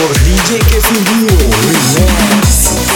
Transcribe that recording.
por DJ Kefin Remix.